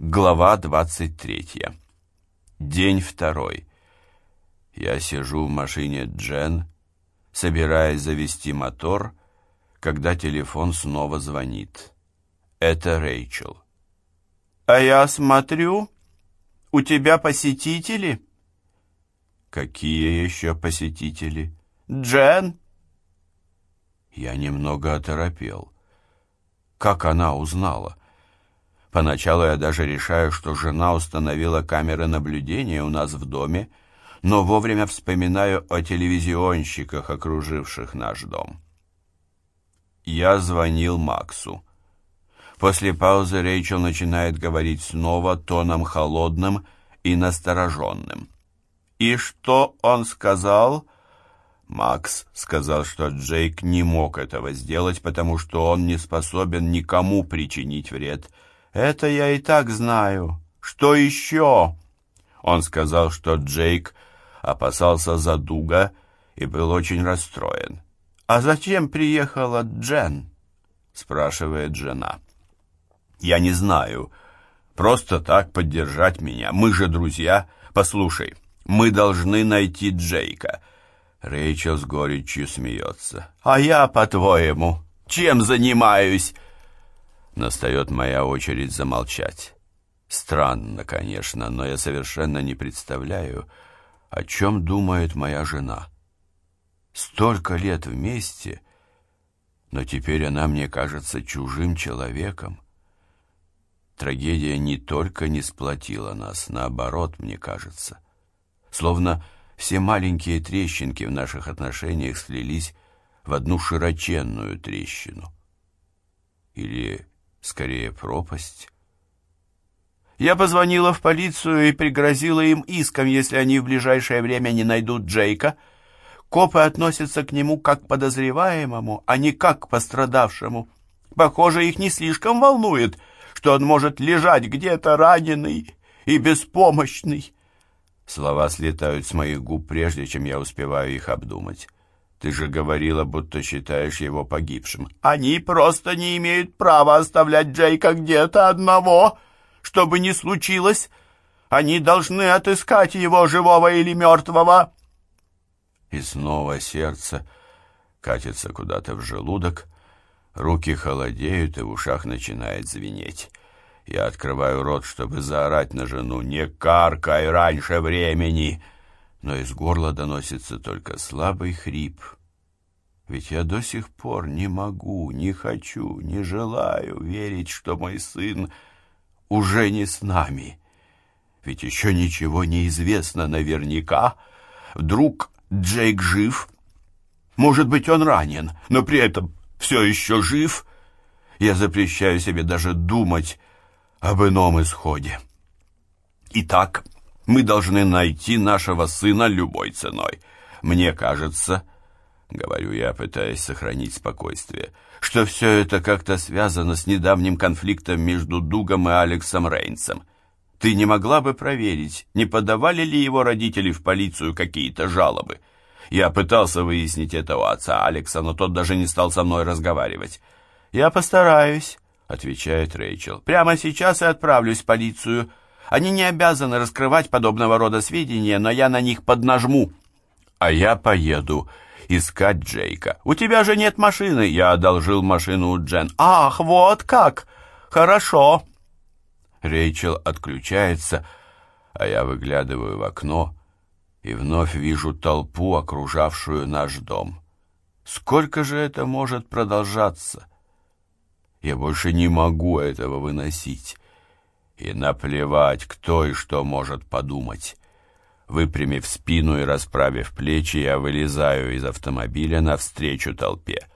Глава 23. День второй. Я сижу в машине Джен, собираясь завести мотор, когда телефон снова звонит. Это Рэйчел. «А я смотрю, у тебя посетители?» «Какие еще посетители?» «Джен». Я немного оторопел. Как она узнала? Поначалу я даже решаю, что жена установила камеры наблюдения у нас в доме, но вовремя вспоминаю о телевизионщиках, окруживших наш дом. Я звонил Максу. После паузы Рэйчел начинает говорить снова тоном холодным и настороженным. «И что он сказал?» Макс сказал, что Джейк не мог этого сделать, потому что он не способен никому причинить вред — «Это я и так знаю. Что еще?» Он сказал, что Джейк опасался за Дуга и был очень расстроен. «А зачем приехала Джен?» — спрашивает жена. «Я не знаю. Просто так поддержать меня. Мы же друзья. Послушай, мы должны найти Джейка». Рэйчел с горечью смеется. «А я, по-твоему, чем занимаюсь?» Настает моя очередь замолчать. Странно, конечно, но я совершенно не представляю, о чем думает моя жена. Столько лет вместе, но теперь она мне кажется чужим человеком. Трагедия не только не сплотила нас, наоборот, мне кажется. Словно все маленькие трещинки в наших отношениях слились в одну широченную трещину. Или скорее пропасть. Я позвонила в полицию и пригрозила им иском, если они в ближайшее время не найдут Джейка. Копы относятся к нему как к подозреваемому, а не как к пострадавшему. Похоже, их не слишком волнует, что он может лежать где-то раненый и беспомощный. Слова слетают с моих губ, прежде чем я успеваю их обдумать. Ты же говорила, будто считаешь его погибшим. Они просто не имеют права оставлять Джейка где-то одного, что бы ни случилось. Они должны отыскать его, живого или мертвого. И снова сердце катится куда-то в желудок, руки холодеют, и в ушах начинает звенеть. Я открываю рот, чтобы заорать на жену «Не каркай раньше времени!» Но из горла доносится только слабый хрип. Ведь я до сих пор не могу, не хочу, не желаю верить, что мой сын уже не с нами. Ведь еще ничего не известно наверняка. Вдруг Джейк жив? Может быть, он ранен, но при этом все еще жив? Я запрещаю себе даже думать об ином исходе. Итак, мы должны найти нашего сына любой ценой. Мне кажется, говорю я, пытаясь сохранить спокойствие, что все это как-то связано с недавним конфликтом между Дугом и Алексом Рейнсом. Ты не могла бы проверить, не подавали ли его родители в полицию какие-то жалобы? Я пытался выяснить это у отца Алекса, но тот даже не стал со мной разговаривать. «Я постараюсь», — отвечает Рэйчел. «Прямо сейчас и отправлюсь в полицию. Они не обязаны раскрывать подобного рода сведения, но я на них поднажму. А я поеду искать Джейка. У тебя же нет машины. Я одолжил машину у Джен. Ах, вот как! Хорошо. Рейчел отключается, а я выглядываю в окно и вновь вижу толпу, окружавшую наш дом. Сколько же это может продолжаться? Я больше не могу этого выносить. И наплевать, кто и что может подумать. Выпрямив спину и расправив плечи, я вылезаю из автомобиля навстречу толпе.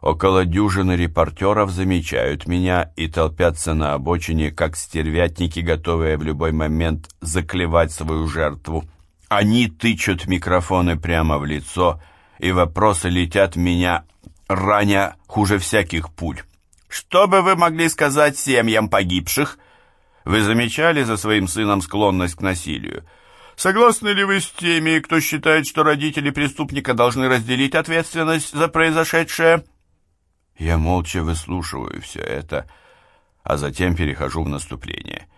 Около дюжины репортеров замечают меня и толпятся на обочине, как стервятники, готовые в любой момент заклевать свою жертву. Они тычут микрофоны прямо в лицо, и вопросы летят меня, раня хуже всяких пуль. «Что бы вы могли сказать семьям погибших?» Вы замечали за своим сыном склонность к насилию? Согласны ли вы с теми, кто считает, что родители преступника должны разделить ответственность за произошедшее? Я молча выслушиваю все это, а затем перехожу в наступление.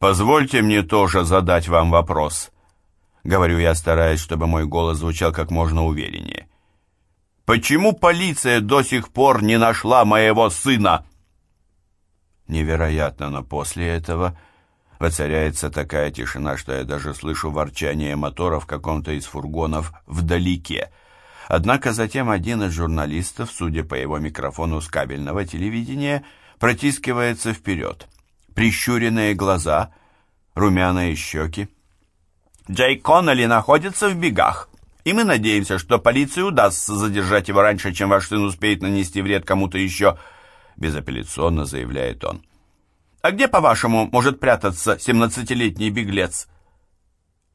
Позвольте мне тоже задать вам вопрос. Говорю я, стараясь, чтобы мой голос звучал как можно увереннее. Почему полиция до сих пор не нашла моего сына? Невероятно, но после этого воцаряется такая тишина, что я даже слышу ворчание мотора в каком-то из фургонов вдалеке. Однако затем один из журналистов, судя по его микрофону с кабельного телевидения, протискивается вперед. Прищуренные глаза, румяные щеки. Джей Коннелли находится в бегах, и мы надеемся, что полиции удастся задержать его раньше, чем ваш сын успеет нанести вред кому-то еще, безапелляционно заявляет он. А где, по-вашему, может прятаться семнадцатилетний беглец?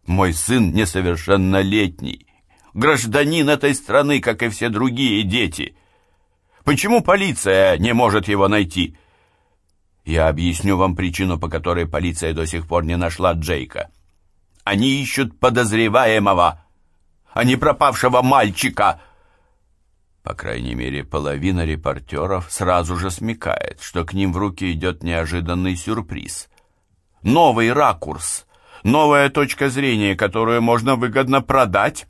Мой сын несовершеннолетний, гражданин этой страны, как и все другие дети. Почему полиция не может его найти? Я объясню вам причину, по которой полиция до сих пор не нашла Джейка. Они ищут подозреваемого, а не пропавшего мальчика. По крайней мере, половина репортеров сразу же смекает, что к ним в руки идет неожиданный сюрприз. Новый ракурс, новая точка зрения, которую можно выгодно продать.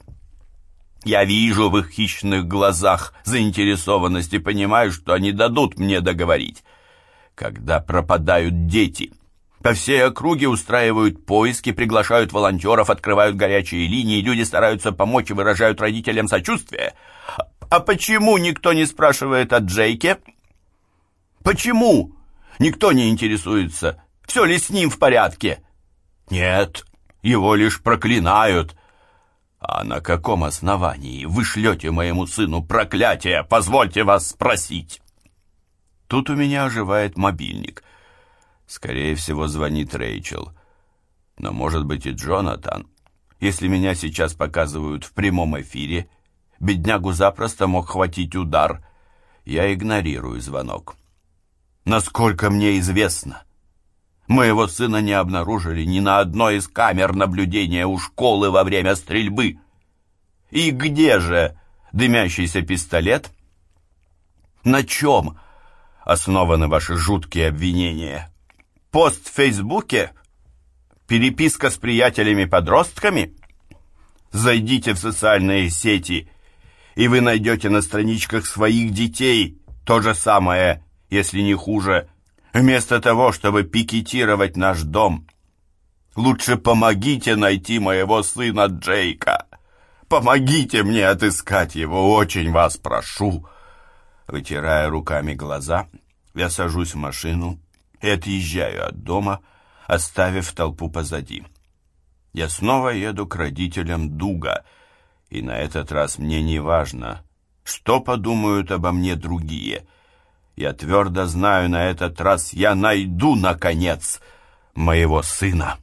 Я вижу в их хищных глазах заинтересованность и понимаю, что они дадут мне договорить. Когда пропадают дети — по всей округе устраивают поиски, приглашают волонтеров, открывают горячие линии, люди стараются помочь и выражают родителям сочувствие. А почему никто не спрашивает о Джейке? Почему? Никто не интересуется, все ли с ним в порядке. Нет, его лишь проклинают. А на каком основании вы шлете моему сыну проклятие? Позвольте вас спросить. Тут у меня оживает мобильник — Скорее всего, звонит Рэйчел. Но может быть и Джонатан. Если меня сейчас показывают в прямом эфире, беднягу запросто мог хватить удар. Я игнорирую звонок. Насколько мне известно, моего сына не обнаружили ни на одной из камер наблюдения у школы во время стрельбы. И где же дымящийся пистолет? На чем основаны ваши жуткие обвинения?» Пост в Фейсбуке? Переписка с приятелями-подростками? Зайдите в социальные сети, и вы найдете на страничках своих детей то же самое, если не хуже, вместо того, чтобы пикетировать наш дом. Лучше помогите найти моего сына Джейка. Помогите мне отыскать его, очень вас прошу. Вытирая руками глаза, я сажусь в машину и отъезжаю от дома, оставив толпу позади. Я снова еду к родителям Дуга, и на этот раз мне не важно, что подумают обо мне другие. Я твердо знаю, на этот раз я найду, наконец, моего сына».